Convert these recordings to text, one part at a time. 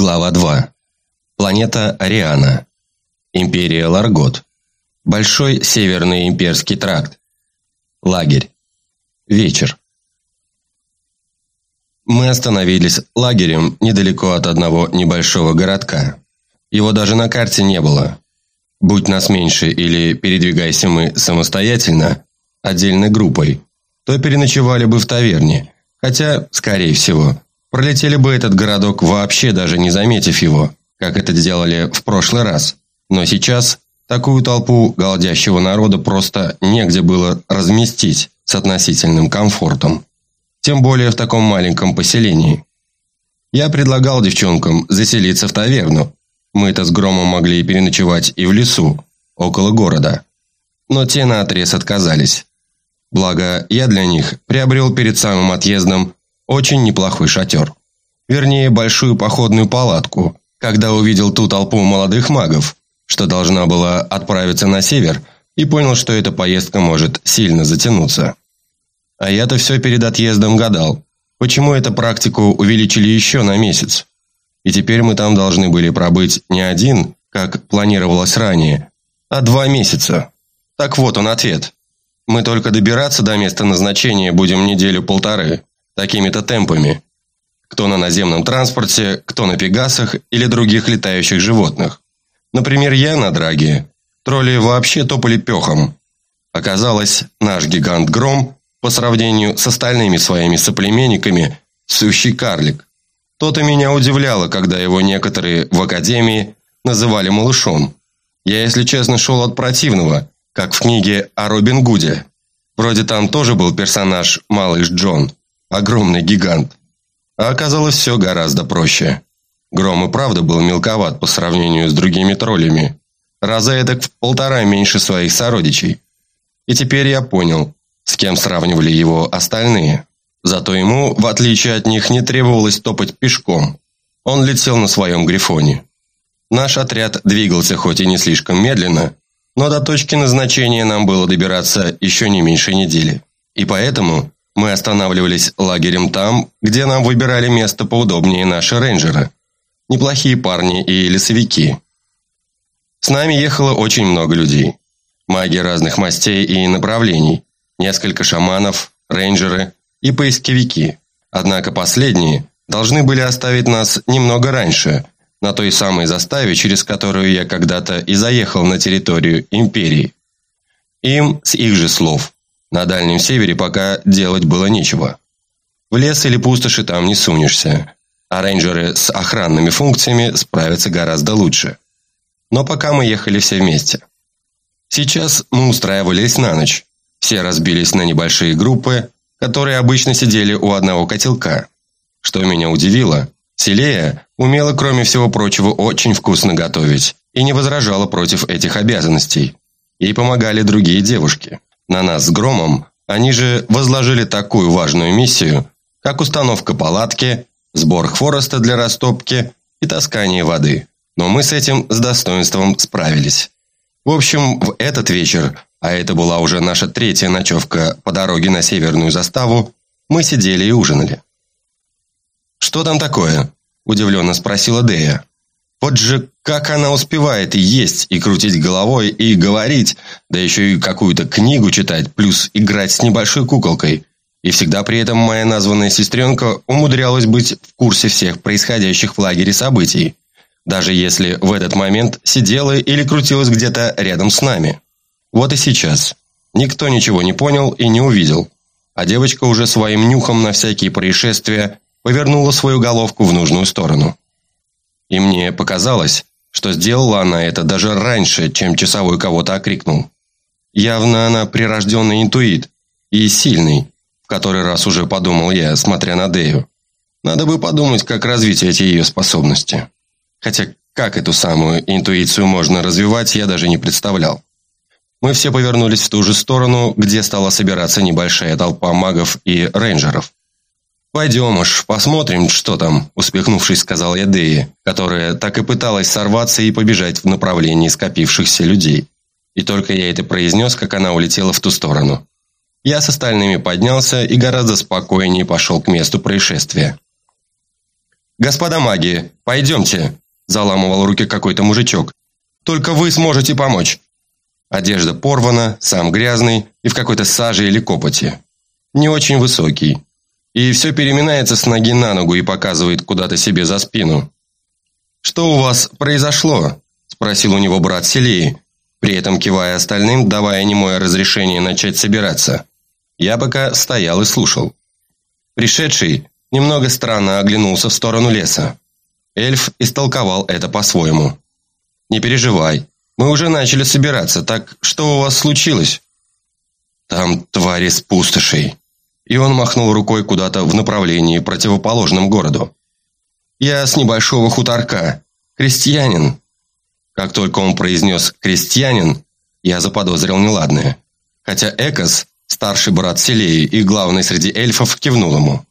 Глава 2. Планета Ариана. Империя Ларгот. Большой Северный Имперский тракт. Лагерь. Вечер. Мы остановились лагерем недалеко от одного небольшого городка. Его даже на карте не было. Будь нас меньше или передвигайся мы самостоятельно, отдельной группой, то переночевали бы в таверне, хотя, скорее всего, Пролетели бы этот городок вообще даже не заметив его, как это делали в прошлый раз. Но сейчас такую толпу голдящего народа просто негде было разместить с относительным комфортом. Тем более в таком маленьком поселении. Я предлагал девчонкам заселиться в таверну. Мы-то с Громом могли переночевать и в лесу, около города. Но те наотрез отказались. Благо, я для них приобрел перед самым отъездом очень неплохой шатер. Вернее, большую походную палатку, когда увидел ту толпу молодых магов, что должна была отправиться на север, и понял, что эта поездка может сильно затянуться. А я-то все перед отъездом гадал, почему эту практику увеличили еще на месяц. И теперь мы там должны были пробыть не один, как планировалось ранее, а два месяца. Так вот он ответ. Мы только добираться до места назначения будем неделю-полторы такими-то темпами. Кто на наземном транспорте, кто на пегасах или других летающих животных. Например, я на драге. Тролли вообще топали пехом. Оказалось, наш гигант Гром, по сравнению с остальными своими соплеменниками, сущий карлик. То-то меня удивляло, когда его некоторые в академии называли малышом. Я, если честно, шел от противного, как в книге о Робин Гуде. Вроде там тоже был персонаж Малыш Джон огромный гигант. А оказалось все гораздо проще. Гром и правда был мелковат по сравнению с другими троллями. Раза эдак в полтора меньше своих сородичей. И теперь я понял, с кем сравнивали его остальные. Зато ему, в отличие от них, не требовалось топать пешком. Он летел на своем грифоне. Наш отряд двигался хоть и не слишком медленно, но до точки назначения нам было добираться еще не меньше недели. И поэтому мы останавливались лагерем там, где нам выбирали место поудобнее наши рейнджеры. Неплохие парни и лесовики. С нами ехало очень много людей. Маги разных мастей и направлений. Несколько шаманов, рейнджеры и поисковики. Однако последние должны были оставить нас немного раньше, на той самой заставе, через которую я когда-то и заехал на территорию Империи. Им, с их же слов, на Дальнем Севере пока делать было нечего. В лес или пустоши там не сунешься, а рейнджеры с охранными функциями справятся гораздо лучше. Но пока мы ехали все вместе. Сейчас мы устраивались на ночь. Все разбились на небольшие группы, которые обычно сидели у одного котелка. Что меня удивило, Селея умела, кроме всего прочего, очень вкусно готовить и не возражала против этих обязанностей. Ей помогали другие девушки на нас с Громом, они же возложили такую важную миссию, как установка палатки, сбор хвороста для растопки и таскание воды. Но мы с этим с достоинством справились. В общем, в этот вечер, а это была уже наша третья ночевка по дороге на северную заставу, мы сидели и ужинали. «Что там такое?» – удивленно спросила Дея. Вот же как она успевает и есть, и крутить головой, и говорить, да еще и какую-то книгу читать, плюс играть с небольшой куколкой. И всегда при этом моя названная сестренка умудрялась быть в курсе всех происходящих в лагере событий, даже если в этот момент сидела или крутилась где-то рядом с нами. Вот и сейчас. Никто ничего не понял и не увидел, а девочка уже своим нюхом на всякие происшествия повернула свою головку в нужную сторону. И мне показалось, что сделала она это даже раньше, чем часовой кого-то окрикнул. Явно она прирожденный интуит и сильный, в который раз уже подумал я, смотря на Дею. Надо бы подумать, как развить эти ее способности. Хотя как эту самую интуицию можно развивать, я даже не представлял. Мы все повернулись в ту же сторону, где стала собираться небольшая толпа магов и рейнджеров. «Пойдем уж, посмотрим, что там», – успехнувшись, сказал я Деи, которая так и пыталась сорваться и побежать в направлении скопившихся людей. И только я это произнес, как она улетела в ту сторону. Я с остальными поднялся и гораздо спокойнее пошел к месту происшествия. «Господа маги, пойдемте!» – заламывал руки какой-то мужичок. «Только вы сможете помочь!» Одежда порвана, сам грязный и в какой-то саже или копоти. Не очень высокий. И все переминается с ноги на ногу и показывает куда-то себе за спину. «Что у вас произошло?» – спросил у него брат Селии, при этом кивая остальным, давая немое разрешение начать собираться. Я пока стоял и слушал. Пришедший немного странно оглянулся в сторону леса. Эльф истолковал это по-своему. «Не переживай, мы уже начали собираться, так что у вас случилось?» «Там твари с пустошей», и он махнул рукой куда-то в направлении, противоположном городу. «Я с небольшого хуторка, крестьянин, как только он произнес «крестьянин», я заподозрил неладное. Хотя Экос, старший брат Селеи и главный среди эльфов, кивнул ему.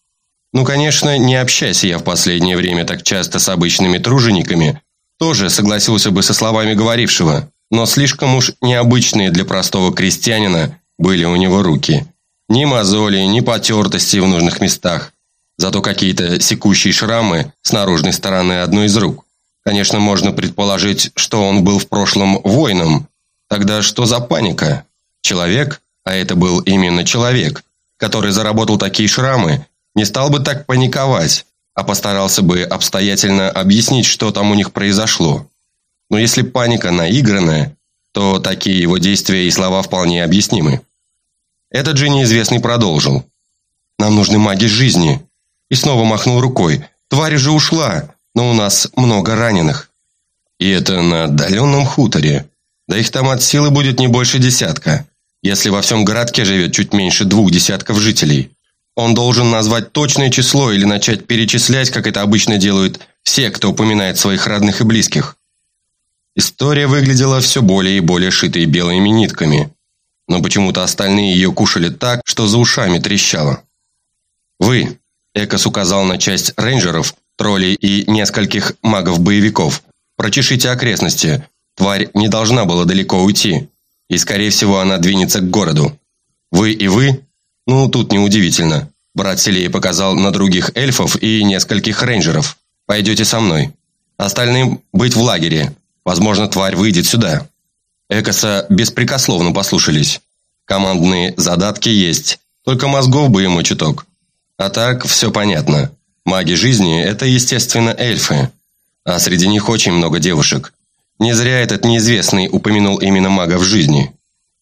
Ну, конечно, не общайся я в последнее время так часто с обычными тружениками, тоже согласился бы со словами говорившего, но слишком уж необычные для простого крестьянина были у него руки. Ни мозоли, ни потертости в нужных местах, зато какие-то секущие шрамы с наружной стороны одной из рук. Конечно, можно предположить, что он был в прошлом воином. Тогда что за паника? Человек, а это был именно человек, который заработал такие шрамы, не стал бы так паниковать, а постарался бы обстоятельно объяснить, что там у них произошло. Но если паника наигранная, то такие его действия и слова вполне объяснимы. Этот же неизвестный продолжил. «Нам нужны маги жизни». И снова махнул рукой. «Тварь же ушла но у нас много раненых. И это на отдаленном хуторе. Да их там от силы будет не больше десятка, если во всем городке живет чуть меньше двух десятков жителей. Он должен назвать точное число или начать перечислять, как это обычно делают все, кто упоминает своих родных и близких. История выглядела все более и более шитой белыми нитками, но почему-то остальные ее кушали так, что за ушами трещало. «Вы», – Экос указал на часть рейнджеров, троллей и нескольких магов-боевиков. Прочешите окрестности. Тварь не должна была далеко уйти. И, скорее всего, она двинется к городу. Вы и вы? Ну, тут неудивительно. Брат Селей показал на других эльфов и нескольких рейнджеров. Пойдете со мной. Остальным быть в лагере. Возможно, тварь выйдет сюда. Экоса беспрекословно послушались. Командные задатки есть, только мозгов бы ему чуток. А так, все понятно. Маги жизни – это, естественно, эльфы. А среди них очень много девушек. Не зря этот неизвестный упомянул именно магов жизни.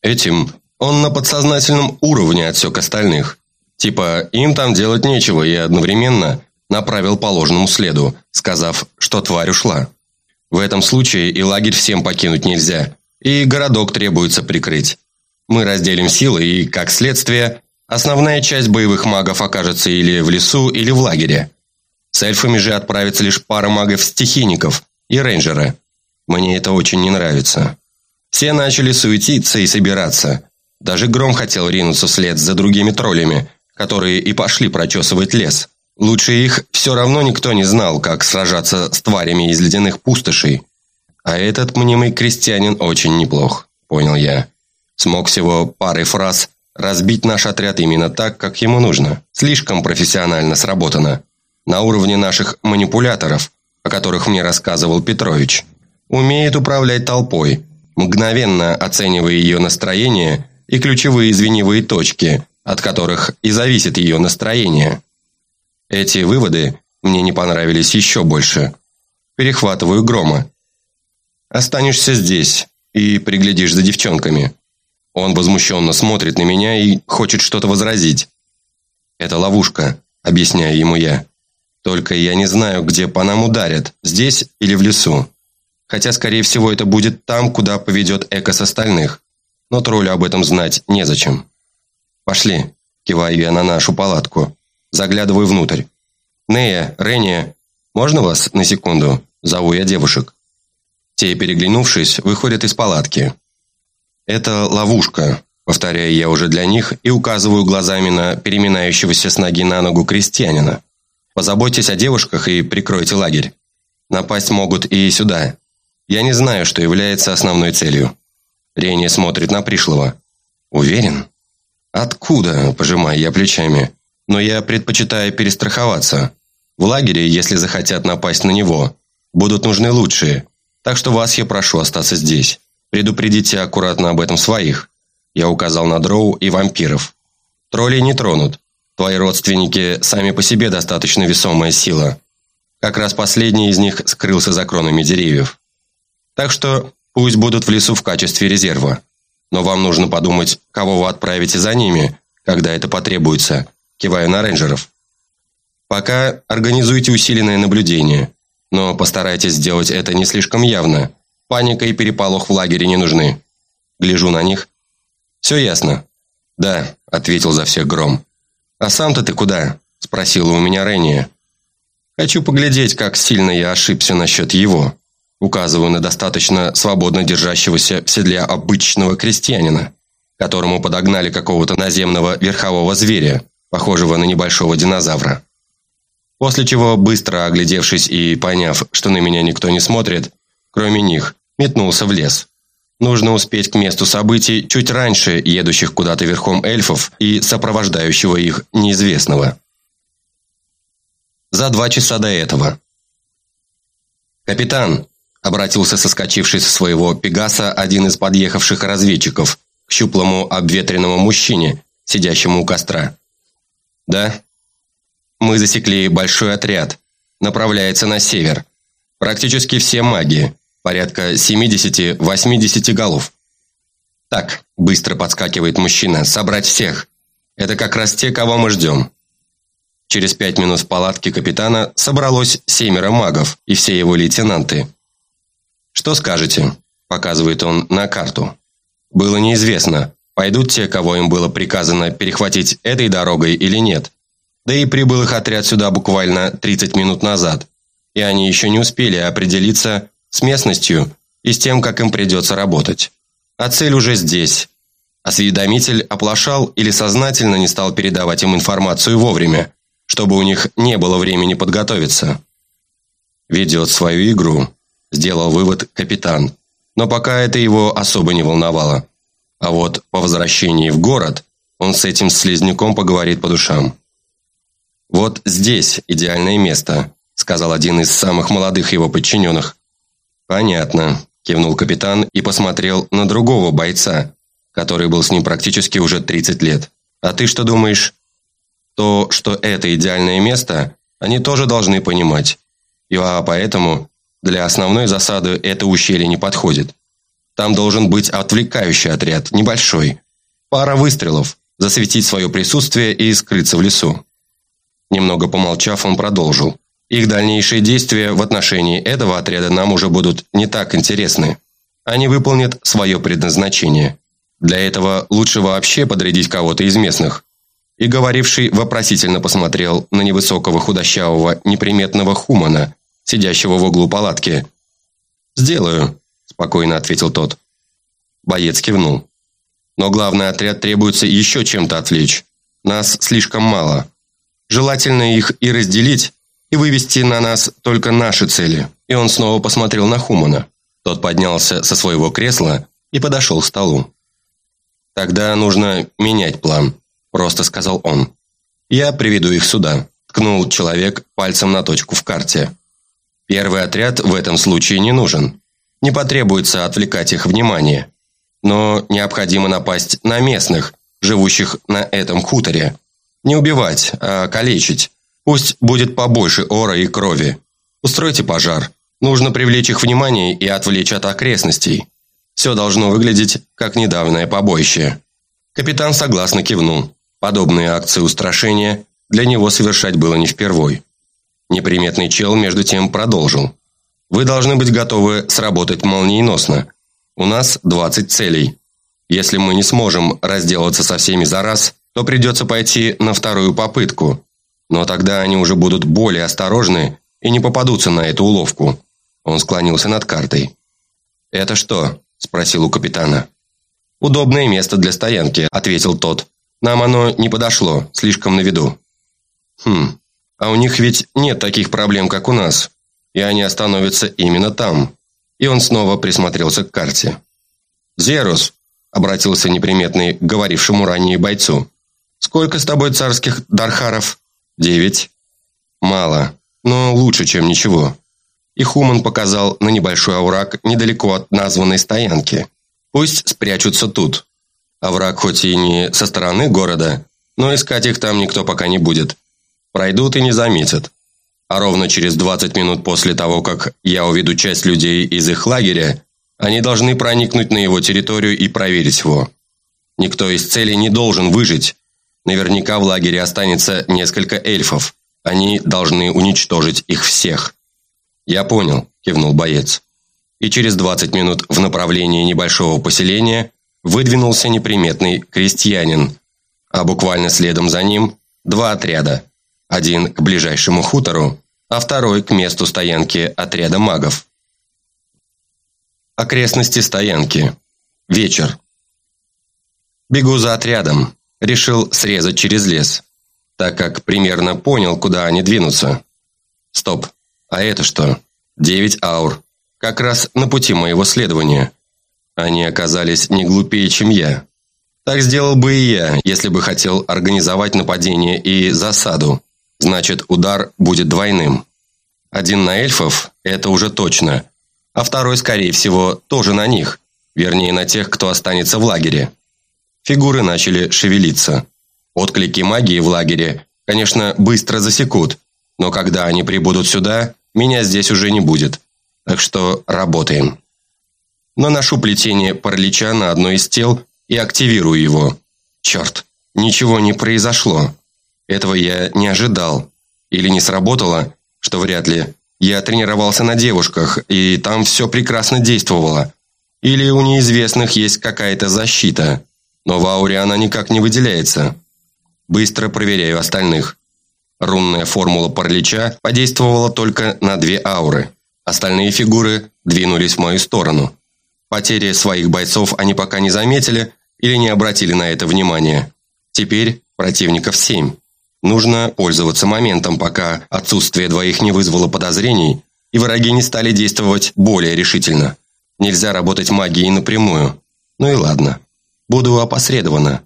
Этим он на подсознательном уровне отсек остальных. Типа, им там делать нечего, и одновременно направил по ложному следу, сказав, что тварь ушла. В этом случае и лагерь всем покинуть нельзя, и городок требуется прикрыть. Мы разделим силы, и, как следствие, основная часть боевых магов окажется или в лесу, или в лагере. С эльфами же отправится лишь пара магов-стихийников и рейнджеры. Мне это очень не нравится. Все начали суетиться и собираться. Даже Гром хотел ринуться вслед за другими троллями, которые и пошли прочесывать лес. Лучше их все равно никто не знал, как сражаться с тварями из ледяных пустошей. А этот мнимый крестьянин очень неплох, понял я. Смог всего парой фраз разбить наш отряд именно так, как ему нужно. Слишком профессионально сработано на уровне наших манипуляторов, о которых мне рассказывал Петрович. Умеет управлять толпой, мгновенно оценивая ее настроение и ключевые звеневые точки, от которых и зависит ее настроение. Эти выводы мне не понравились еще больше. Перехватываю грома. «Останешься здесь и приглядишь за девчонками». Он возмущенно смотрит на меня и хочет что-то возразить. «Это ловушка», — объясняю ему я. Только я не знаю, где по нам ударят, здесь или в лесу. Хотя, скорее всего, это будет там, куда поведет Эко с остальных. Но троллю об этом знать незачем. «Пошли», – киваю я на нашу палатку. Заглядываю внутрь. «Нея, Рения, можно вас на секунду?» – зову я девушек. Те, переглянувшись, выходят из палатки. «Это ловушка», – повторяю я уже для них и указываю глазами на переминающегося с ноги на ногу крестьянина. Позаботьтесь о девушках и прикройте лагерь. Напасть могут и сюда. Я не знаю, что является основной целью. Рения смотрит на пришлого. Уверен? Откуда? Пожимаю я плечами. Но я предпочитаю перестраховаться. В лагере, если захотят напасть на него, будут нужны лучшие, так что вас я прошу остаться здесь. Предупредите аккуратно об этом своих. Я указал на дроу и вампиров. Троллей не тронут. Твои родственники сами по себе достаточно весомая сила. Как раз последний из них скрылся за кронами деревьев. Так что пусть будут в лесу в качестве резерва. Но вам нужно подумать, кого вы отправите за ними, когда это потребуется, кивая на рейнджеров. Пока организуйте усиленное наблюдение, но постарайтесь сделать это не слишком явно. Паника и переполох в лагере не нужны. Гляжу на них. Все ясно. Да, ответил за всех Гром. А сам-то ты куда? Спросила у меня Рения. Хочу поглядеть, как сильно я ошибся насчет его. Указываю на достаточно свободно держащегося в седле обычного крестьянина, которому подогнали какого-то наземного верхового зверя, похожего на небольшого динозавра. После чего, быстро оглядевшись и поняв, что на меня никто не смотрит, кроме них, метнулся в лес. Нужно успеть к месту событий чуть раньше едущих куда-то верхом эльфов и сопровождающего их неизвестного. За два часа до этого. «Капитан!» – обратился соскочивший со своего пегаса один из подъехавших разведчиков к щуплому обветренному мужчине, сидящему у костра. «Да?» Мы засекли большой отряд. Направляется на север. Практически все маги. Порядка 70-80 голов. Так, быстро подскакивает мужчина. Собрать всех. Это как раз те, кого мы ждем. Через пять минут в палатке капитана собралось семеро магов и все его лейтенанты. «Что скажете?» – показывает он на карту. Было неизвестно, пойдут те, кого им было приказано перехватить этой дорогой или нет. Да и прибыл их отряд сюда буквально 30 минут назад, и они еще не успели определиться с местностью и с тем, как им придется работать. А цель уже здесь. Осведомитель оплошал или сознательно не стал передавать им информацию вовремя, чтобы у них не было времени подготовиться. «Ведет свою игру», – сделал вывод капитан. Но пока это его особо не волновало. А вот по возвращении в город он с этим слизняком поговорит по душам. «Вот здесь идеальное место», – сказал один из самых молодых его подчиненных. «Понятно», – кивнул капитан и посмотрел на другого бойца, который был с ним практически уже 30 лет. «А ты что думаешь?» «То, что это идеальное место, они тоже должны понимать. И а поэтому для основной засады это ущелье не подходит. Там должен быть отвлекающий отряд, небольшой. Пара выстрелов, засветить свое присутствие и скрыться в лесу. Немного помолчав, он продолжил. Их дальнейшие действия в отношении этого отряда нам уже будут не так интересны. Они выполнят свое предназначение. Для этого лучше вообще подрядить кого-то из местных. И говоривший вопросительно посмотрел на невысокого худощавого неприметного хумана, сидящего в углу палатки. «Сделаю», – спокойно ответил тот. Боец кивнул. «Но главный отряд требуется еще чем-то отвлечь. Нас слишком мало. Желательно их и разделить, и вывести на нас только наши цели. И он снова посмотрел на Хумана. Тот поднялся со своего кресла и подошел к столу. «Тогда нужно менять план», – просто сказал он. «Я приведу их сюда», – ткнул человек пальцем на точку в карте. «Первый отряд в этом случае не нужен. Не потребуется отвлекать их внимание. Но необходимо напасть на местных, живущих на этом хуторе. Не убивать, а калечить. Пусть будет побольше ора и крови. Устройте пожар. Нужно привлечь их внимание и отвлечь от окрестностей. Все должно выглядеть как недавнее побоище. Капитан согласно кивнул. Подобные акции устрашения для него совершать было не впервой. Неприметный чел между тем продолжил. Вы должны быть готовы сработать молниеносно. У нас 20 целей. Если мы не сможем разделаться со всеми за раз, то придется пойти на вторую попытку. Но тогда они уже будут более осторожны и не попадутся на эту уловку. Он склонился над картой. «Это что?» – спросил у капитана. «Удобное место для стоянки», – ответил тот. «Нам оно не подошло, слишком на виду». «Хм, а у них ведь нет таких проблем, как у нас, и они остановятся именно там». И он снова присмотрелся к карте. «Зерус», – обратился неприметный к говорившему ранее бойцу. «Сколько с тобой царских дархаров?» «Девять». «Мало. но лучше, чем ничего. И Хуман показал на небольшой овраг недалеко от названной стоянки. Пусть спрячутся тут. Овраг хоть и не со стороны города, но искать их там никто пока не будет. Пройдут и не заметят. А ровно через 20 минут после того, как я уведу часть людей из их лагеря, они должны проникнуть на его территорию и проверить его. Никто из целей не должен выжить. Наверняка в лагере останется несколько эльфов. Они должны уничтожить их всех. «Я понял», – кивнул боец. И через 20 минут в направлении небольшого поселения выдвинулся неприметный крестьянин, а буквально следом за ним два отряда. Один к ближайшему хутору, а второй к месту стоянки отряда магов. Окрестности стоянки. Вечер. Бегу за отрядом. Решил срезать через лес, так как примерно понял, куда они двинутся. Стоп. А это что? Девять аур. Как раз на пути моего следования. Они оказались не глупее, чем я. Так сделал бы и я, если бы хотел организовать нападение и засаду. Значит, удар будет двойным. Один на эльфов – это уже точно. А второй, скорее всего, тоже на них. Вернее, на тех, кто останется в лагере. Фигуры начали шевелиться. Отклики магии в лагере, конечно, быстро засекут. Но когда они прибудут сюда, меня здесь уже не будет. Так что работаем. Наношу плетение паралича на одно из тел и активирую его. Черт, ничего не произошло. Этого я не ожидал. Или не сработало, что вряд ли. Я тренировался на девушках, и там все прекрасно действовало. Или у неизвестных есть какая-то защита. Но в ауре она никак не выделяется. Быстро проверяю остальных. Рунная формула паралича подействовала только на две ауры. Остальные фигуры двинулись в мою сторону. Потери своих бойцов они пока не заметили или не обратили на это внимания. Теперь противников семь. Нужно пользоваться моментом, пока отсутствие двоих не вызвало подозрений, и враги не стали действовать более решительно. Нельзя работать магией напрямую. Ну и ладно. Буду опосредованно.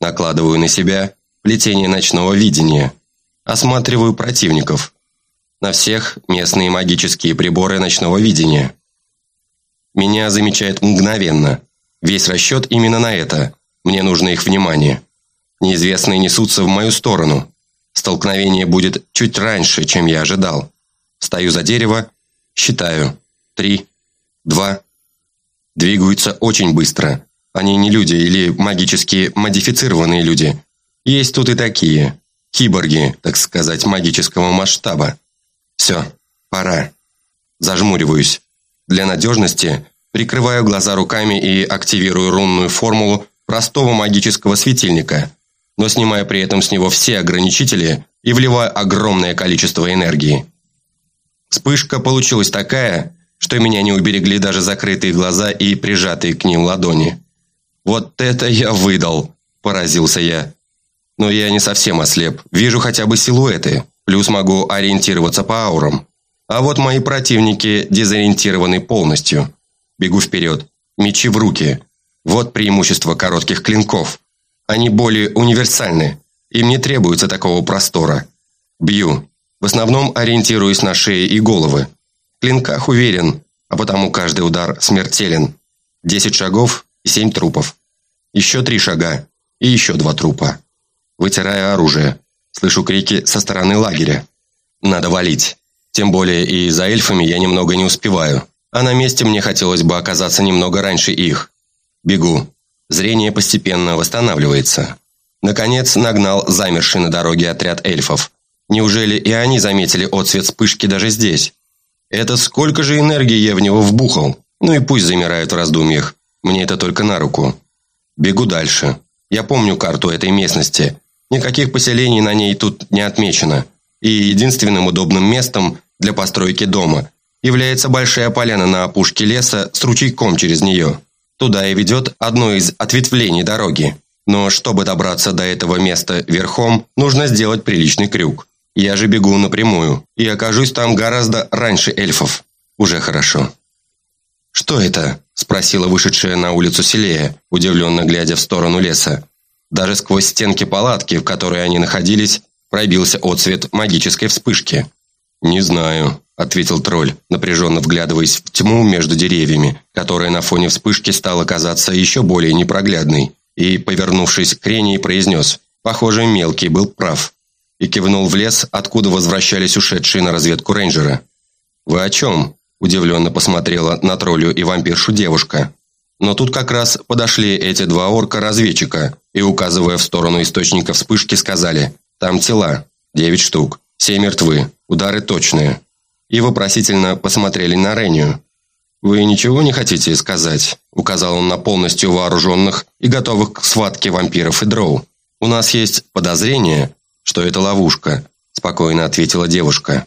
Накладываю на себя плетение ночного видения – Осматриваю противников. На всех местные магические приборы ночного видения. Меня замечают мгновенно. Весь расчет именно на это. Мне нужно их внимание. Неизвестные несутся в мою сторону. Столкновение будет чуть раньше, чем я ожидал. Стою за дерево, считаю. Три, два. Двигаются очень быстро. Они не люди или магически модифицированные люди. Есть тут и такие киборги, так сказать, магического масштаба. Все, пора. Зажмуриваюсь. Для надежности прикрываю глаза руками и активирую рунную формулу простого магического светильника, но снимая при этом с него все ограничители и вливаю огромное количество энергии. Вспышка получилась такая, что меня не уберегли даже закрытые глаза и прижатые к ним ладони. «Вот это я выдал!» – поразился я. Но я не совсем ослеп. Вижу хотя бы силуэты. Плюс могу ориентироваться по аурам. А вот мои противники дезориентированы полностью. Бегу вперед. Мечи в руки. Вот преимущество коротких клинков. Они более универсальны. Им не требуется такого простора. Бью. В основном ориентируюсь на шеи и головы. В клинках уверен, а потому каждый удар смертелен. Десять шагов семь трупов. Еще три шага и еще два трупа. Вытираю оружие. Слышу крики со стороны лагеря. Надо валить. Тем более и за эльфами я немного не успеваю. А на месте мне хотелось бы оказаться немного раньше их. Бегу. Зрение постепенно восстанавливается. Наконец нагнал замерший на дороге отряд эльфов. Неужели и они заметили отцвет вспышки даже здесь? Это сколько же энергии я в него вбухал? Ну и пусть замирают в раздумьях. Мне это только на руку. Бегу дальше. Я помню карту этой местности. Никаких поселений на ней тут не отмечено. И единственным удобным местом для постройки дома является большая поляна на опушке леса с ручейком через нее. Туда и ведет одно из ответвлений дороги. Но чтобы добраться до этого места верхом, нужно сделать приличный крюк. Я же бегу напрямую и окажусь там гораздо раньше эльфов. Уже хорошо. «Что это?» – спросила вышедшая на улицу Селея, удивленно глядя в сторону леса. Даже сквозь стенки палатки, в которой они находились, пробился отсвет магической вспышки. «Не знаю», – ответил тролль, напряженно вглядываясь в тьму между деревьями, которая на фоне вспышки стала казаться еще более непроглядной, и, повернувшись к Рении, произнес «Похоже, мелкий был прав» и кивнул в лес, откуда возвращались ушедшие на разведку рейнджеры. «Вы о чем?» – удивленно посмотрела на троллю и вампиршу девушка. Но тут как раз подошли эти два орка-разведчика и, указывая в сторону источника вспышки, сказали «Там тела, девять штук, все мертвы, удары точные». И вопросительно посмотрели на Рению. «Вы ничего не хотите сказать?» – указал он на полностью вооруженных и готовых к схватке вампиров и дроу. «У нас есть подозрение, что это ловушка», – спокойно ответила девушка.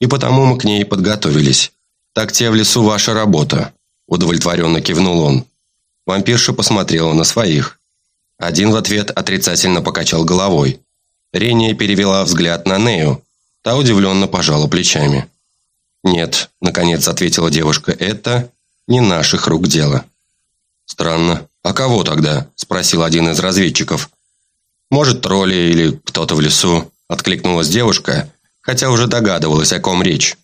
«И потому мы к ней подготовились. Так те в лесу ваша работа», – удовлетворенно кивнул он. Вампирша посмотрела на своих. Один в ответ отрицательно покачал головой. Рения перевела взгляд на Нею. Та удивленно пожала плечами. «Нет», – наконец ответила девушка, – «это не наших рук дело». «Странно. А кого тогда?» – спросил один из разведчиков. «Может, тролли или кто-то в лесу», – откликнулась девушка, хотя уже догадывалась, о ком речь.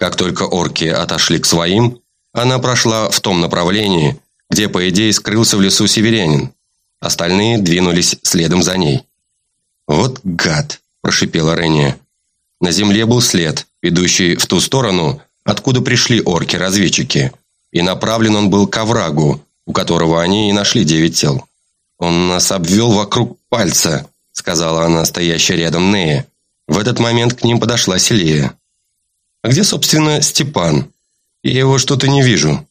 Как только орки отошли к своим, она прошла в том направлении, где, по идее, скрылся в лесу северянин. Остальные двинулись следом за ней. «Вот гад!» – прошипела Рения. На земле был след, ведущий в ту сторону, откуда пришли орки-разведчики, и направлен он был к оврагу, у которого они и нашли девять тел. «Он нас обвел вокруг пальца», — сказала она, стоящая рядом Нея. В этот момент к ним подошла Селия. «А где, собственно, Степан? Я его что-то не вижу».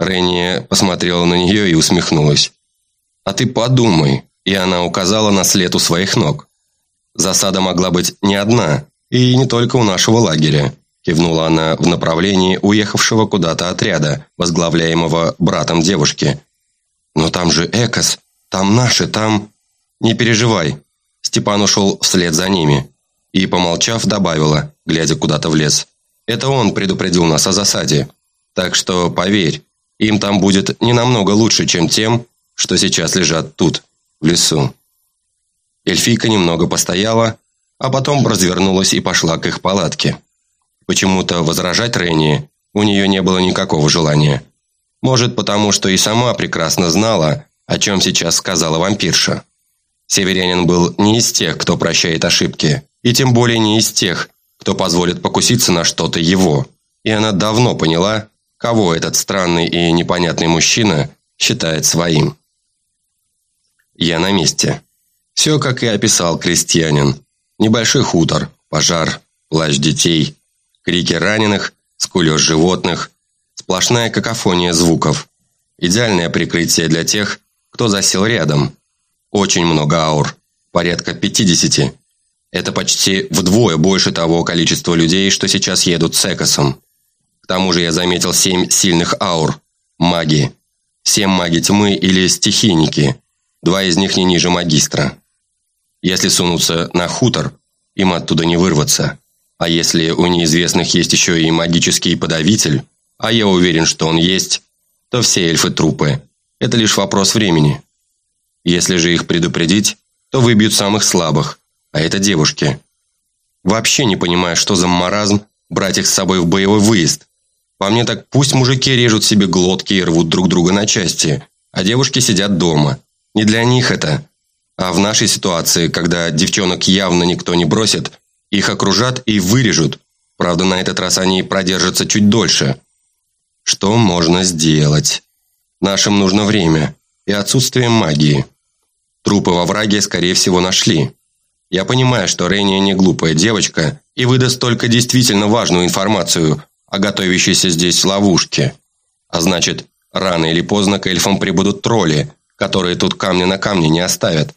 Ренни посмотрела на нее и усмехнулась. «А ты подумай», и она указала на след у своих ног. «Засада могла быть не одна, и не только у нашего лагеря», кивнула она в направлении уехавшего куда-то отряда, возглавляемого братом девушки. «Но там же Экос», там наши, там...» «Не переживай». Степан ушел вслед за ними. И, помолчав, добавила, глядя куда-то в лес. «Это он предупредил нас о засаде. Так что, поверь, им там будет не намного лучше, чем тем, что сейчас лежат тут, в лесу». Эльфийка немного постояла, а потом развернулась и пошла к их палатке. Почему-то возражать Ренни у нее не было никакого желания. Может, потому что и сама прекрасно знала, о чем сейчас сказала вампирша. Северянин был не из тех, кто прощает ошибки, и тем более не из тех, кто позволит покуситься на что-то его. И она давно поняла, кого этот странный и непонятный мужчина считает своим. Я на месте. Все, как и описал крестьянин. Небольшой хутор, пожар, плач детей, крики раненых, скулеж животных, сплошная какофония звуков. Идеальное прикрытие для тех, кто засел рядом. Очень много аур, порядка 50. Это почти вдвое больше того количества людей, что сейчас едут с Экосом. К тому же я заметил семь сильных аур, маги. Семь маги тьмы или стихийники, два из них не ниже магистра. Если сунуться на хутор, им оттуда не вырваться. А если у неизвестных есть еще и магический подавитель, а я уверен, что он есть, то все эльфы трупы. Это лишь вопрос времени. Если же их предупредить, то выбьют самых слабых, а это девушки. Вообще не понимаю, что за маразм брать их с собой в боевой выезд. По мне так пусть мужики режут себе глотки и рвут друг друга на части, а девушки сидят дома. Не для них это. А в нашей ситуации, когда девчонок явно никто не бросит, их окружат и вырежут. Правда, на этот раз они продержатся чуть дольше. Что можно сделать? Нашим нужно время и отсутствие магии. Трупы во враге, скорее всего, нашли. Я понимаю, что Рения не глупая девочка и выдаст только действительно важную информацию о готовящейся здесь ловушке. А значит, рано или поздно к эльфам прибудут тролли, которые тут камня на камне не оставят.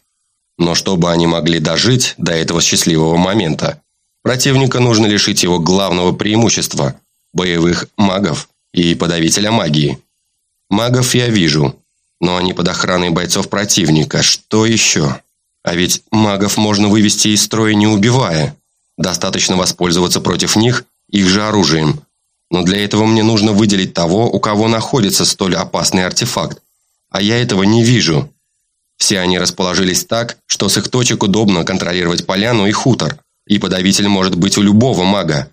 Но чтобы они могли дожить до этого счастливого момента, противника нужно лишить его главного преимущества – боевых магов и подавителя магии – Магов я вижу, но они под охраной бойцов противника. Что еще? А ведь магов можно вывести из строя не убивая. Достаточно воспользоваться против них их же оружием. Но для этого мне нужно выделить того, у кого находится столь опасный артефакт. А я этого не вижу. Все они расположились так, что с их точек удобно контролировать поляну и хутор. и подавитель может быть у любого мага.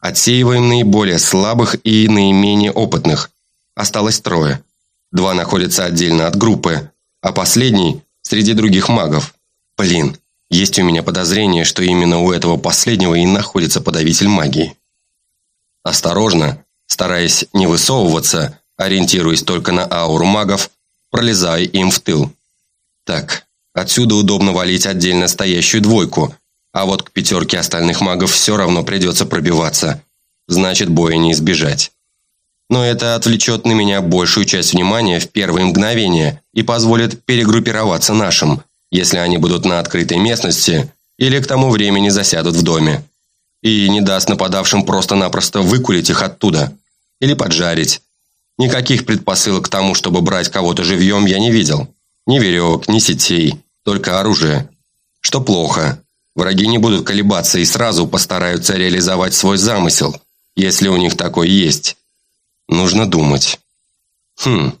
Отсеиваем наиболее слабых и наименее опытных. Осталось трое. Два находятся отдельно от группы, а последний – среди других магов. Блин, есть у меня подозрение, что именно у этого последнего и находится подавитель магии. Осторожно, стараясь не высовываться, ориентируясь только на ауру магов, пролезая им в тыл. Так, отсюда удобно валить отдельно стоящую двойку, а вот к пятерке остальных магов все равно придется пробиваться. Значит, боя не избежать. Но это отвлечет на меня большую часть внимания в первые мгновения и позволит перегруппироваться нашим, если они будут на открытой местности или к тому времени засядут в доме. И не даст нападавшим просто-напросто выкурить их оттуда. Или поджарить. Никаких предпосылок к тому, чтобы брать кого-то живьем, я не видел. Ни веревок, ни сетей, только оружие. Что плохо. Враги не будут колебаться и сразу постараются реализовать свой замысел, если у них такой есть. Нужно думать. Хм.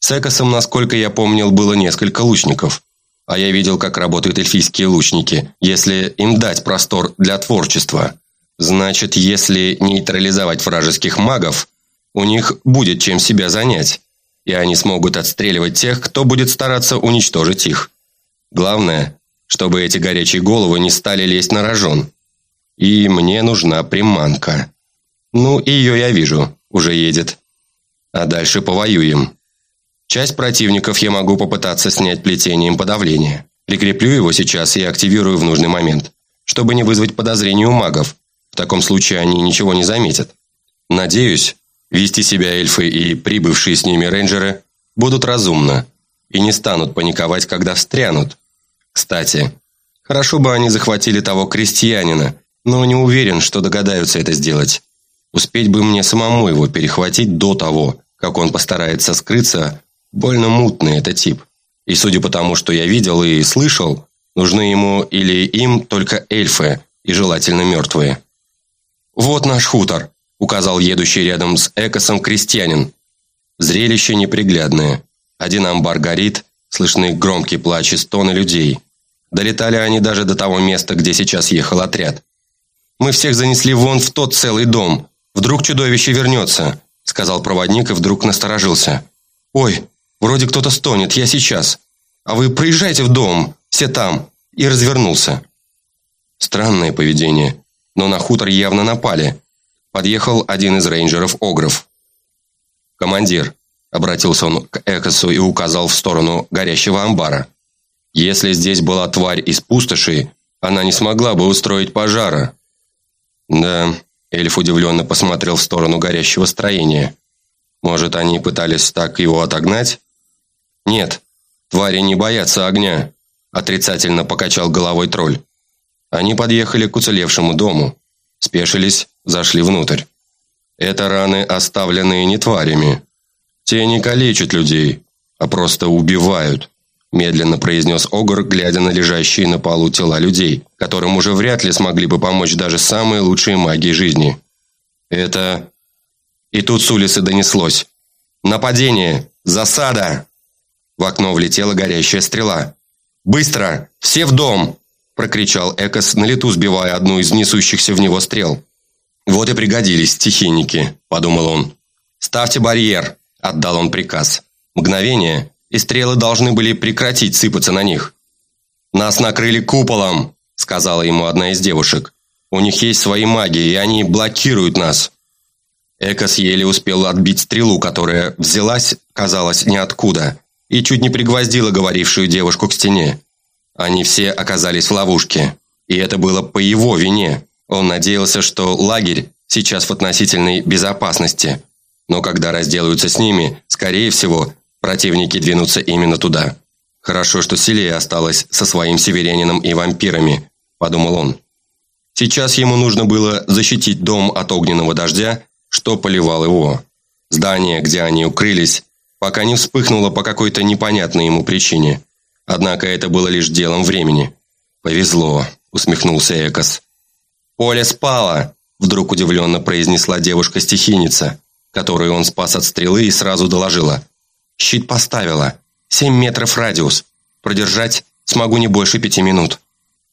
С Экосом, насколько я помнил, было несколько лучников. А я видел, как работают эльфийские лучники, если им дать простор для творчества. Значит, если нейтрализовать вражеских магов, у них будет чем себя занять, и они смогут отстреливать тех, кто будет стараться уничтожить их. Главное, чтобы эти горячие головы не стали лезть на рожон. И мне нужна приманка. Ну, ее я вижу уже едет. А дальше повоюем. Часть противников я могу попытаться снять плетением подавления. Прикреплю его сейчас и активирую в нужный момент, чтобы не вызвать подозрений у магов. В таком случае они ничего не заметят. Надеюсь, вести себя эльфы и прибывшие с ними рейнджеры будут разумно и не станут паниковать, когда встрянут. Кстати, хорошо бы они захватили того крестьянина, но не уверен, что догадаются это сделать. Успеть бы мне самому его перехватить до того, как он постарается скрыться, больно мутный это тип. И судя по тому, что я видел и слышал, нужны ему или им только эльфы, и желательно мертвые. «Вот наш хутор», – указал едущий рядом с Экосом крестьянин. Зрелище неприглядное. Один амбар горит, слышны громкие плач и стоны людей. Долетали они даже до того места, где сейчас ехал отряд. «Мы всех занесли вон в тот целый дом», «Вдруг чудовище вернется», — сказал проводник и вдруг насторожился. «Ой, вроде кто-то стонет, я сейчас. А вы проезжайте в дом, все там». И развернулся. Странное поведение, но на хутор явно напали. Подъехал один из рейнджеров Огров. «Командир», — обратился он к Экосу и указал в сторону горящего амбара. «Если здесь была тварь из пустоши, она не смогла бы устроить пожара». «Да, Эльф удивленно посмотрел в сторону горящего строения. Может, они пытались так его отогнать? Нет, твари не боятся огня, отрицательно покачал головой тролль. Они подъехали к уцелевшему дому, спешились, зашли внутрь. Это раны, оставленные не тварями. Те не калечат людей, а просто убивают медленно произнес Огр, глядя на лежащие на полу тела людей, которым уже вряд ли смогли бы помочь даже самые лучшие маги жизни. Это... И тут с улицы донеслось. «Нападение! Засада!» В окно влетела горящая стрела. «Быстро! Все в дом!» прокричал Экос, на лету сбивая одну из несущихся в него стрел. «Вот и пригодились стихийники», – подумал он. «Ставьте барьер», – отдал он приказ. Мгновение, и стрелы должны были прекратить сыпаться на них. «Нас накрыли куполом», – сказала ему одна из девушек. «У них есть свои маги, и они блокируют нас». Экос еле успел отбить стрелу, которая взялась, казалось, ниоткуда, и чуть не пригвоздила говорившую девушку к стене. Они все оказались в ловушке, и это было по его вине. Он надеялся, что лагерь сейчас в относительной безопасности, но когда разделаются с ними, скорее всего, Противники двинутся именно туда. Хорошо, что Селия осталась со своим северянином и вампирами, подумал он. Сейчас ему нужно было защитить дом от огненного дождя, что поливал его. Здание, где они укрылись, пока не вспыхнуло по какой-то непонятной ему причине. Однако это было лишь делом времени. «Повезло», – усмехнулся Экос. «Поле спало», – вдруг удивленно произнесла девушка-стихийница, которую он спас от стрелы и сразу доложила. Щит поставила. Семь метров радиус. Продержать смогу не больше пяти минут.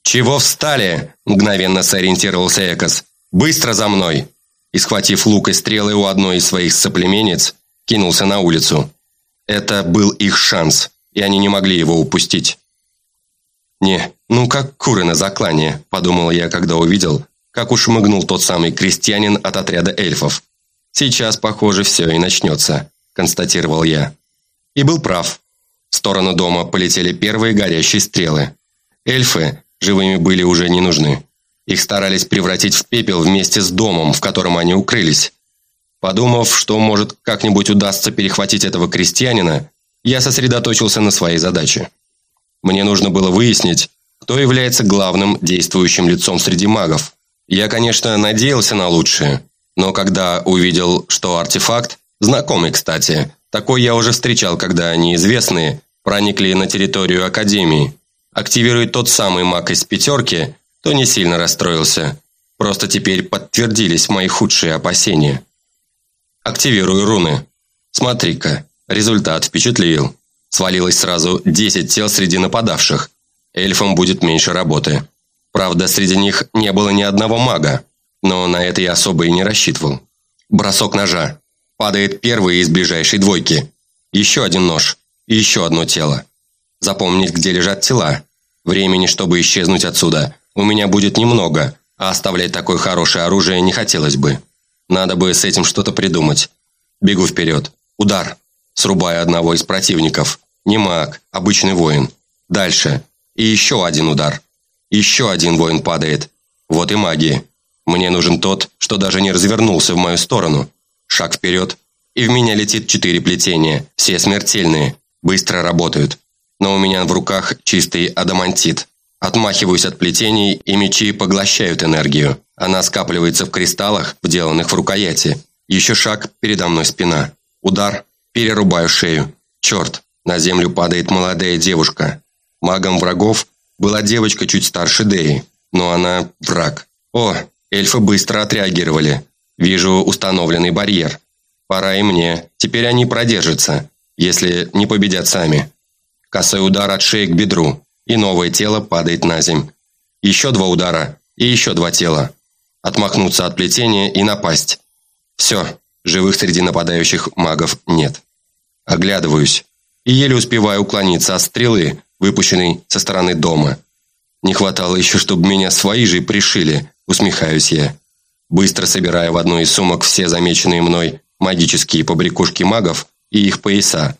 «Чего встали?» – мгновенно сориентировался Экос. «Быстро за мной!» И, схватив лук и стрелы у одной из своих соплеменниц, кинулся на улицу. Это был их шанс, и они не могли его упустить. «Не, ну как куры на заклание», – подумал я, когда увидел, как уж мыгнул тот самый крестьянин от отряда эльфов. «Сейчас, похоже, все и начнется», – констатировал я. И был прав. В сторону дома полетели первые горящие стрелы. Эльфы живыми были уже не нужны. Их старались превратить в пепел вместе с домом, в котором они укрылись. Подумав, что, может, как-нибудь удастся перехватить этого крестьянина, я сосредоточился на своей задаче. Мне нужно было выяснить, кто является главным действующим лицом среди магов. Я, конечно, надеялся на лучшее, но когда увидел, что артефакт, знакомый, кстати, такой я уже встречал, когда неизвестные проникли на территорию Академии, активирует тот самый маг из пятерки, то не сильно расстроился. Просто теперь подтвердились мои худшие опасения. Активирую руны. Смотри-ка, результат впечатлил. Свалилось сразу 10 тел среди нападавших. Эльфам будет меньше работы. Правда, среди них не было ни одного мага, но на это я особо и не рассчитывал. Бросок ножа. Падает первый из ближайшей двойки. Еще один нож. И еще одно тело. Запомнить, где лежат тела. Времени, чтобы исчезнуть отсюда, у меня будет немного, а оставлять такое хорошее оружие не хотелось бы. Надо бы с этим что-то придумать. Бегу вперед. Удар. Срубаю одного из противников. Не маг, обычный воин. Дальше. И еще один удар. Еще один воин падает. Вот и магия. Мне нужен тот, что даже не развернулся в мою сторону. Шаг вперед. И в меня летит четыре плетения. Все смертельные. Быстро работают. Но у меня в руках чистый адамантит. Отмахиваюсь от плетений, и мечи поглощают энергию. Она скапливается в кристаллах, вделанных в рукояти. Еще шаг, передо мной спина. Удар, перерубаю шею. Черт, на землю падает молодая девушка. Магом врагов была девочка чуть старше Деи, но она враг. О, эльфы быстро отреагировали. Вижу установленный барьер. Пора и мне. Теперь они продержатся, если не победят сами. Косой удар от шеи к бедру и новое тело падает на земь. Еще два удара, и еще два тела. Отмахнуться от плетения и напасть. Все, живых среди нападающих магов нет. Оглядываюсь и еле успеваю уклониться от стрелы, выпущенной со стороны дома. Не хватало еще, чтобы меня свои же пришили, усмехаюсь я. Быстро собирая в одну из сумок все замеченные мной магические побрякушки магов и их пояса.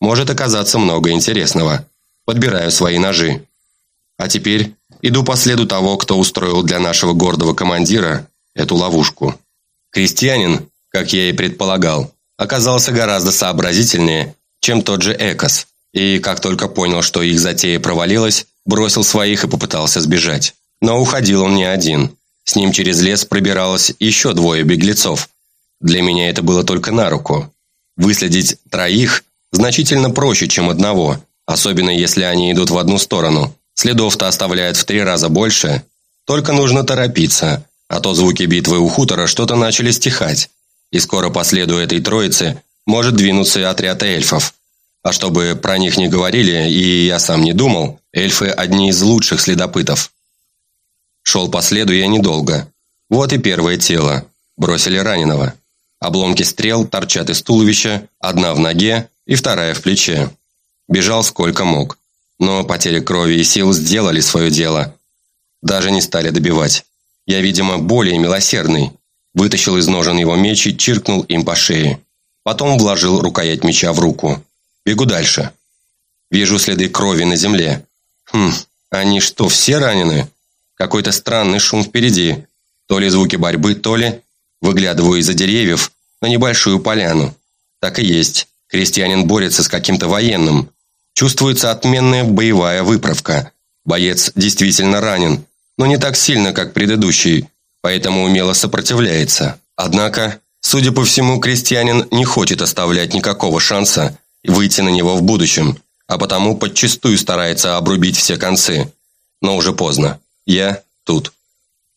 Может оказаться много интересного подбираю свои ножи. А теперь иду по следу того, кто устроил для нашего гордого командира эту ловушку. Крестьянин, как я и предполагал, оказался гораздо сообразительнее, чем тот же Экос, и как только понял, что их затея провалилась, бросил своих и попытался сбежать. Но уходил он не один. С ним через лес пробиралось еще двое беглецов. Для меня это было только на руку. Выследить троих значительно проще, чем одного – Особенно если они идут в одну сторону. Следов-то оставляют в три раза больше. Только нужно торопиться, а то звуки битвы у хутора что-то начали стихать. И скоро по следу этой троицы может двинуться и отряд эльфов. А чтобы про них не говорили, и я сам не думал, эльфы – одни из лучших следопытов. Шел по следу я недолго. Вот и первое тело. Бросили раненого. Обломки стрел торчат из туловища, одна в ноге и вторая в плече. Бежал сколько мог. Но потери крови и сил сделали свое дело. Даже не стали добивать. Я, видимо, более милосердный. Вытащил из ножен его меч и чиркнул им по шее. Потом вложил рукоять меча в руку. Бегу дальше. Вижу следы крови на земле. Хм, они что, все ранены? Какой-то странный шум впереди. То ли звуки борьбы, то ли... Выглядываю из-за деревьев на небольшую поляну. Так и есть. Крестьянин борется с каким-то военным. Чувствуется отменная боевая выправка. Боец действительно ранен, но не так сильно, как предыдущий, поэтому умело сопротивляется. Однако, судя по всему, крестьянин не хочет оставлять никакого шанса выйти на него в будущем, а потому подчистую старается обрубить все концы. Но уже поздно. Я тут.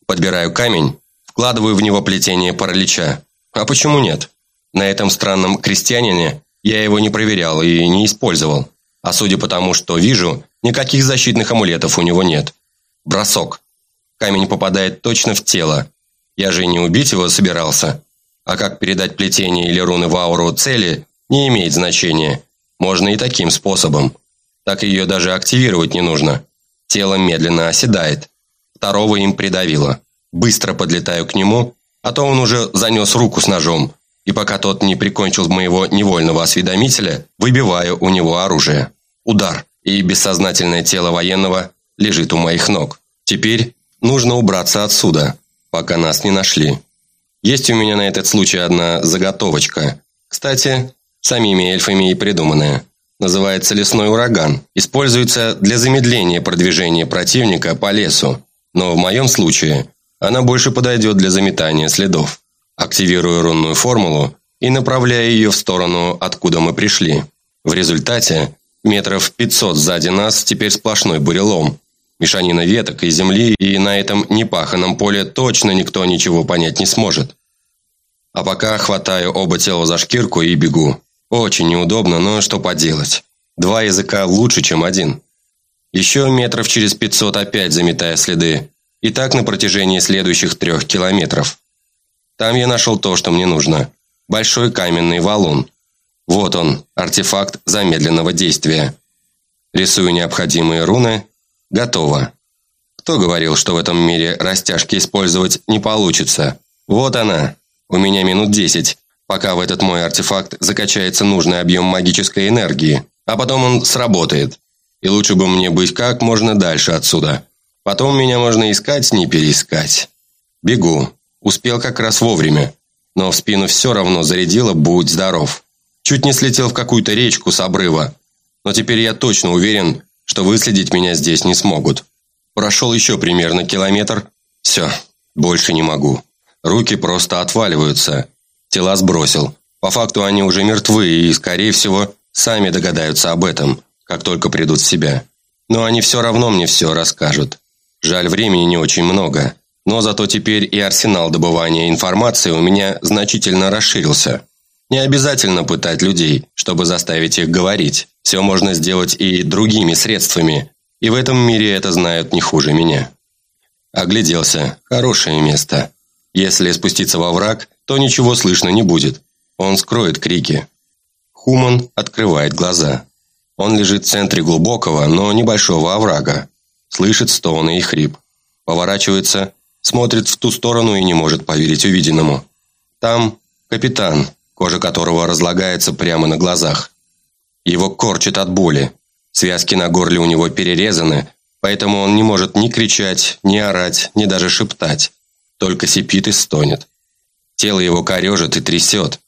Подбираю камень, вкладываю в него плетение паралича. А почему нет? На этом странном крестьянине я его не проверял и не использовал. А судя по тому, что вижу, никаких защитных амулетов у него нет. Бросок. Камень попадает точно в тело. Я же не убить его собирался. А как передать плетение или руны в ауру цели, не имеет значения. Можно и таким способом. Так ее даже активировать не нужно. Тело медленно оседает. Второго им придавило. Быстро подлетаю к нему, а то он уже занес руку с ножом, и пока тот не прикончил моего невольного осведомителя, выбиваю у него оружие. Удар, и бессознательное тело военного лежит у моих ног. Теперь нужно убраться отсюда, пока нас не нашли. Есть у меня на этот случай одна заготовочка. Кстати, самими эльфами и придуманная. Называется лесной ураган. Используется для замедления продвижения противника по лесу. Но в моем случае она больше подойдет для заметания следов. Активирую рунную формулу и направляю ее в сторону, откуда мы пришли. В результате метров 500 сзади нас теперь сплошной бурелом. Мешанина веток и земли, и на этом непаханном поле точно никто ничего понять не сможет. А пока хватаю оба тела за шкирку и бегу. Очень неудобно, но что поделать. Два языка лучше, чем один. Еще метров через 500 опять заметая следы. И так на протяжении следующих трех километров. Там я нашел то, что мне нужно. Большой каменный валун. Вот он, артефакт замедленного действия. Рисую необходимые руны. Готово. Кто говорил, что в этом мире растяжки использовать не получится? Вот она. У меня минут десять, пока в этот мой артефакт закачается нужный объем магической энергии. А потом он сработает. И лучше бы мне быть как можно дальше отсюда. Потом меня можно искать, не переискать. Бегу. Успел как раз вовремя. Но в спину все равно зарядило «Будь здоров». Чуть не слетел в какую-то речку с обрыва. Но теперь я точно уверен, что выследить меня здесь не смогут. Прошел еще примерно километр. Все, больше не могу. Руки просто отваливаются. Тела сбросил. По факту они уже мертвы и, скорее всего, сами догадаются об этом, как только придут в себя. Но они все равно мне все расскажут. Жаль, времени не очень много. Но зато теперь и арсенал добывания информации у меня значительно расширился. Не обязательно пытать людей, чтобы заставить их говорить. Все можно сделать и другими средствами. И в этом мире это знают не хуже меня. Огляделся. Хорошее место. Если спуститься во враг, то ничего слышно не будет. Он скроет крики. Хуман открывает глаза. Он лежит в центре глубокого, но небольшого оврага слышит стоны и хрип. Поворачивается, смотрит в ту сторону и не может поверить увиденному. Там капитан, кожа которого разлагается прямо на глазах. Его корчит от боли. Связки на горле у него перерезаны, поэтому он не может ни кричать, ни орать, ни даже шептать. Только сипит и стонет. Тело его корежит и трясет.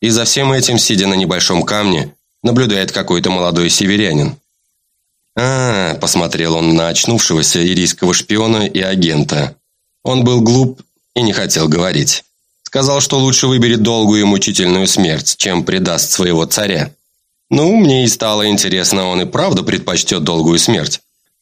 И за всем этим, сидя на небольшом камне, наблюдает какой-то молодой северянин. А, посмотрел он на очнувшегося ирийского шпиона и агента. Он был глуп и не хотел говорить. Сказал, что лучше выберет долгую и мучительную смерть, чем предаст своего царя. Ну, мне и стало интересно, он и правда предпочтет долгую смерть.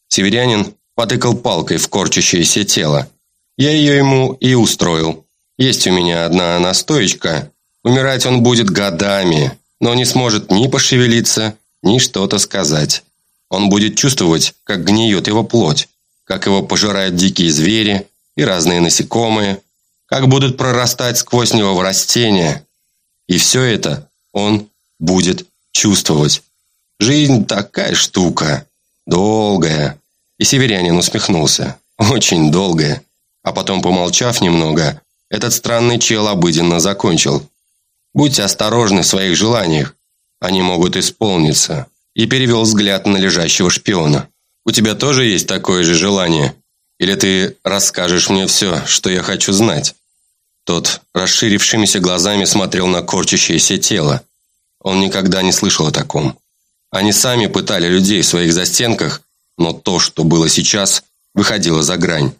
Северянин потыкал палкой в корчащееся тело. Я ее ему и устроил. Есть у меня одна настоечка. Умирать он будет годами, но не сможет ни пошевелиться, ни что-то сказать. Он будет чувствовать, как гниет его плоть, как его пожирают дикие звери и разные насекомые, как будут прорастать сквозь него растения. И все это он будет чувствовать. Жизнь такая штука, долгая. И северянин усмехнулся. Очень долгая. А потом, помолчав немного, этот странный чел обыденно закончил. Будьте осторожны в своих желаниях. Они могут исполниться и перевел взгляд на лежащего шпиона. «У тебя тоже есть такое же желание? Или ты расскажешь мне все, что я хочу знать?» Тот расширившимися глазами смотрел на корчащееся тело. Он никогда не слышал о таком. Они сами пытали людей в своих застенках, но то, что было сейчас, выходило за грань.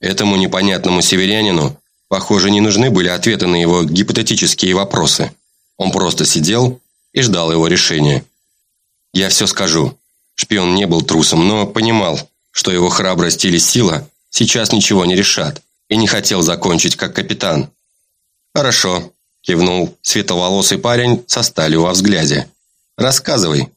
Этому непонятному северянину, похоже, не нужны были ответы на его гипотетические вопросы. Он просто сидел и ждал его решения. Я все скажу. Шпион не был трусом, но понимал, что его храбрость или сила сейчас ничего не решат, и не хотел закончить как капитан. «Хорошо», – кивнул светловолосый парень со сталью во взгляде. «Рассказывай».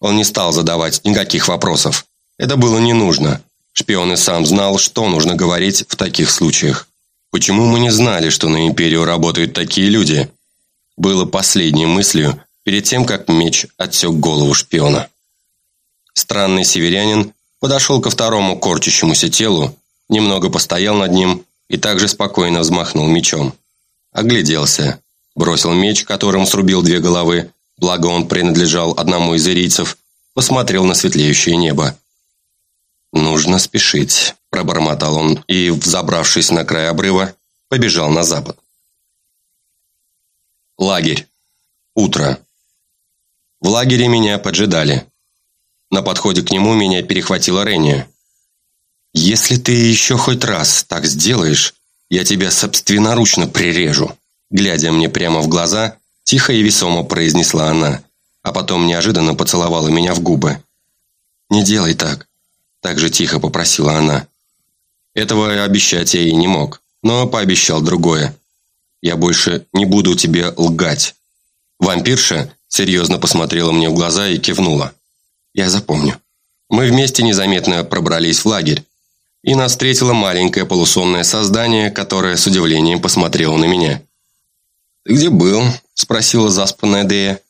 Он не стал задавать никаких вопросов. Это было не нужно. Шпион и сам знал, что нужно говорить в таких случаях. Почему мы не знали, что на Империю работают такие люди? Было последней мыслью перед тем, как меч отсек голову шпиона. Странный северянин подошел ко второму корчащемуся телу, немного постоял над ним и также спокойно взмахнул мечом. Огляделся, бросил меч, которым срубил две головы, благо он принадлежал одному из ирийцев, посмотрел на светлеющее небо. «Нужно спешить», – пробормотал он и, взобравшись на край обрыва, побежал на запад. Лагерь. Утро. В лагере меня поджидали. На подходе к нему меня перехватила Ренни. «Если ты еще хоть раз так сделаешь, я тебя собственноручно прирежу», глядя мне прямо в глаза, тихо и весомо произнесла она, а потом неожиданно поцеловала меня в губы. «Не делай так», так же тихо попросила она. Этого обещать я ей не мог, но пообещал другое. «Я больше не буду тебе лгать». Вампирша серьезно посмотрела мне в глаза и кивнула. «Я запомню». Мы вместе незаметно пробрались в лагерь, и нас встретило маленькое полусонное создание, которое с удивлением посмотрело на меня. «Ты где был?» – спросила заспанная Дея.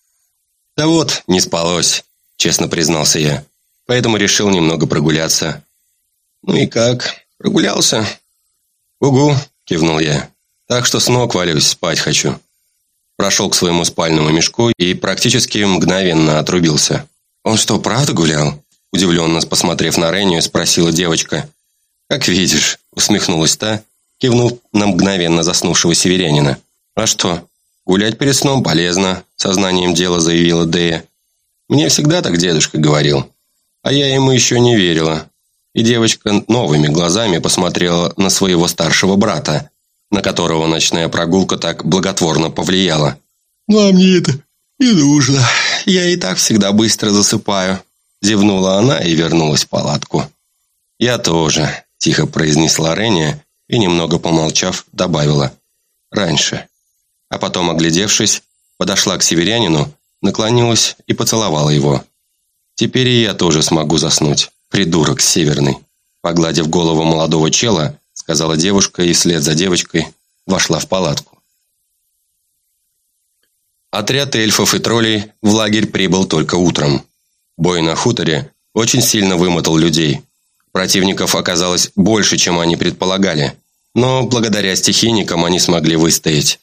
«Да вот, не спалось», – честно признался я. Поэтому решил немного прогуляться. «Ну и как? Прогулялся?» «Угу», – кивнул я. «Так что с ног валюсь, спать хочу». Прошел к своему спальному мешку и практически мгновенно отрубился. «Он что, правда гулял?» Удивленно посмотрев на Рению, спросила девочка. «Как видишь», – усмехнулась та, кивнув на мгновенно заснувшего северянина. «А что, гулять перед сном полезно», – сознанием дела заявила Дея. «Мне всегда так дедушка говорил». А я ему еще не верила. И девочка новыми глазами посмотрела на своего старшего брата, на которого ночная прогулка так благотворно повлияла. «Ну, а мне это не нужно. Я и так всегда быстро засыпаю», – зевнула она и вернулась в палатку. «Я тоже», – тихо произнесла Реня и, немного помолчав, добавила. «Раньше». А потом, оглядевшись, подошла к северянину, наклонилась и поцеловала его. Теперь и я тоже смогу заснуть. Придурок северный. Погладив голову молодого чела, сказала девушка и вслед за девочкой вошла в палатку. Отряд эльфов и троллей в лагерь прибыл только утром. Бой на хуторе очень сильно вымотал людей. Противников оказалось больше, чем они предполагали, но благодаря стихийникам они смогли выстоять.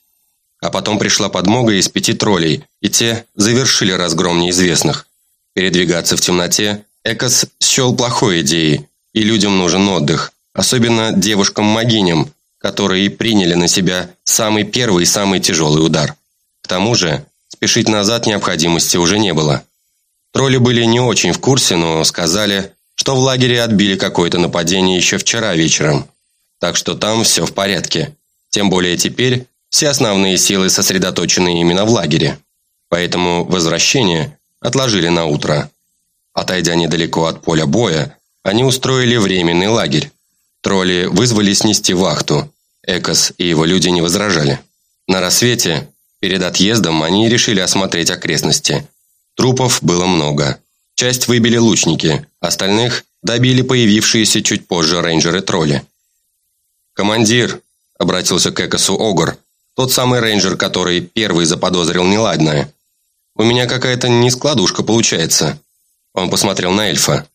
А потом пришла подмога из пяти троллей, и те завершили разгром неизвестных. Передвигаться в темноте Экос счел плохой идеей, и людям нужен отдых, особенно девушкам-могиням, которые приняли на себя самый первый и самый тяжелый удар. К тому же, спешить назад необходимости уже не было. Тролли были не очень в курсе, но сказали, что в лагере отбили какое-то нападение еще вчера вечером. Так что там все в порядке. Тем более теперь все основные силы сосредоточены именно в лагере. Поэтому возвращение отложили на утро. Отойдя недалеко от поля боя, они устроили временный лагерь. Тролли вызвали снести вахту. Экос и его люди не возражали. На рассвете, перед отъездом, они решили осмотреть окрестности. Трупов было много. Часть выбили лучники, остальных добили появившиеся чуть позже рейнджеры-тролли. «Командир», – обратился к Экосу Огр, тот самый рейнджер, который первый заподозрил неладное. У меня какая-то нескладушка получается». Он посмотрел на эльфа.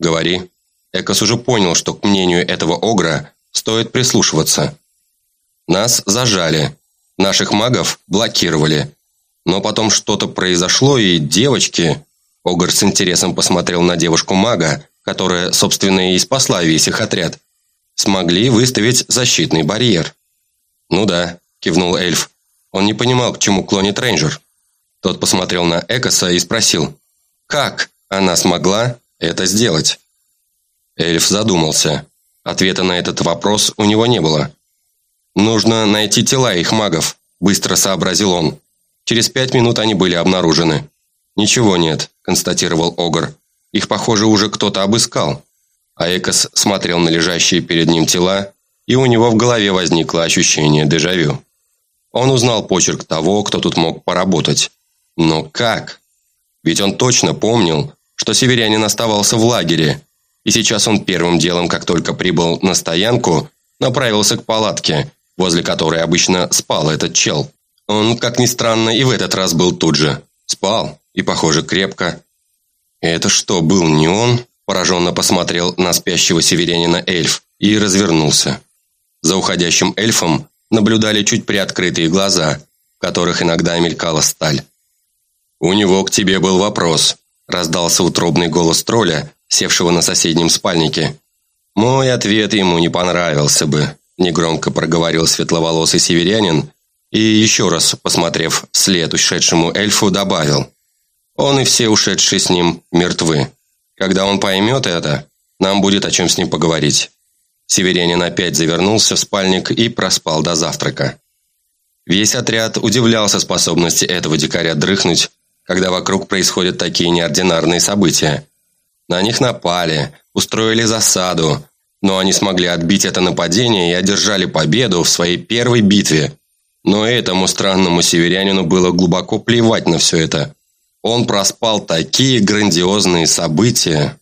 «Говори». Экос уже понял, что к мнению этого огра стоит прислушиваться. Нас зажали, наших магов блокировали. Но потом что-то произошло, и девочки... Огр с интересом посмотрел на девушку-мага, которая, собственно, и спасла весь их отряд. Смогли выставить защитный барьер. «Ну да», – кивнул эльф. Он не понимал, к чему клонит рейнджер. Тот посмотрел на Экоса и спросил, как она смогла это сделать? Эльф задумался. Ответа на этот вопрос у него не было. «Нужно найти тела их магов», – быстро сообразил он. Через пять минут они были обнаружены. «Ничего нет», – констатировал Огр. «Их, похоже, уже кто-то обыскал». А Экос смотрел на лежащие перед ним тела, и у него в голове возникло ощущение дежавю. Он узнал почерк того, кто тут мог поработать. Но как? Ведь он точно помнил, что северянин оставался в лагере. И сейчас он первым делом, как только прибыл на стоянку, направился к палатке, возле которой обычно спал этот чел. Он, как ни странно, и в этот раз был тут же. Спал, и, похоже, крепко. «Это что, был не он?» Пораженно посмотрел на спящего северянина эльф и развернулся. За уходящим эльфом наблюдали чуть приоткрытые глаза, в которых иногда мелькала сталь. «У него к тебе был вопрос», – раздался утробный голос тролля, севшего на соседнем спальнике. «Мой ответ ему не понравился бы», – негромко проговорил светловолосый северянин и, еще раз посмотрев вслед ушедшему эльфу, добавил. «Он и все ушедшие с ним мертвы. Когда он поймет это, нам будет о чем с ним поговорить». Северянин опять завернулся в спальник и проспал до завтрака. Весь отряд удивлялся способности этого дикаря дрыхнуть, когда вокруг происходят такие неординарные события. На них напали, устроили засаду, но они смогли отбить это нападение и одержали победу в своей первой битве. Но этому странному северянину было глубоко плевать на все это. Он проспал такие грандиозные события.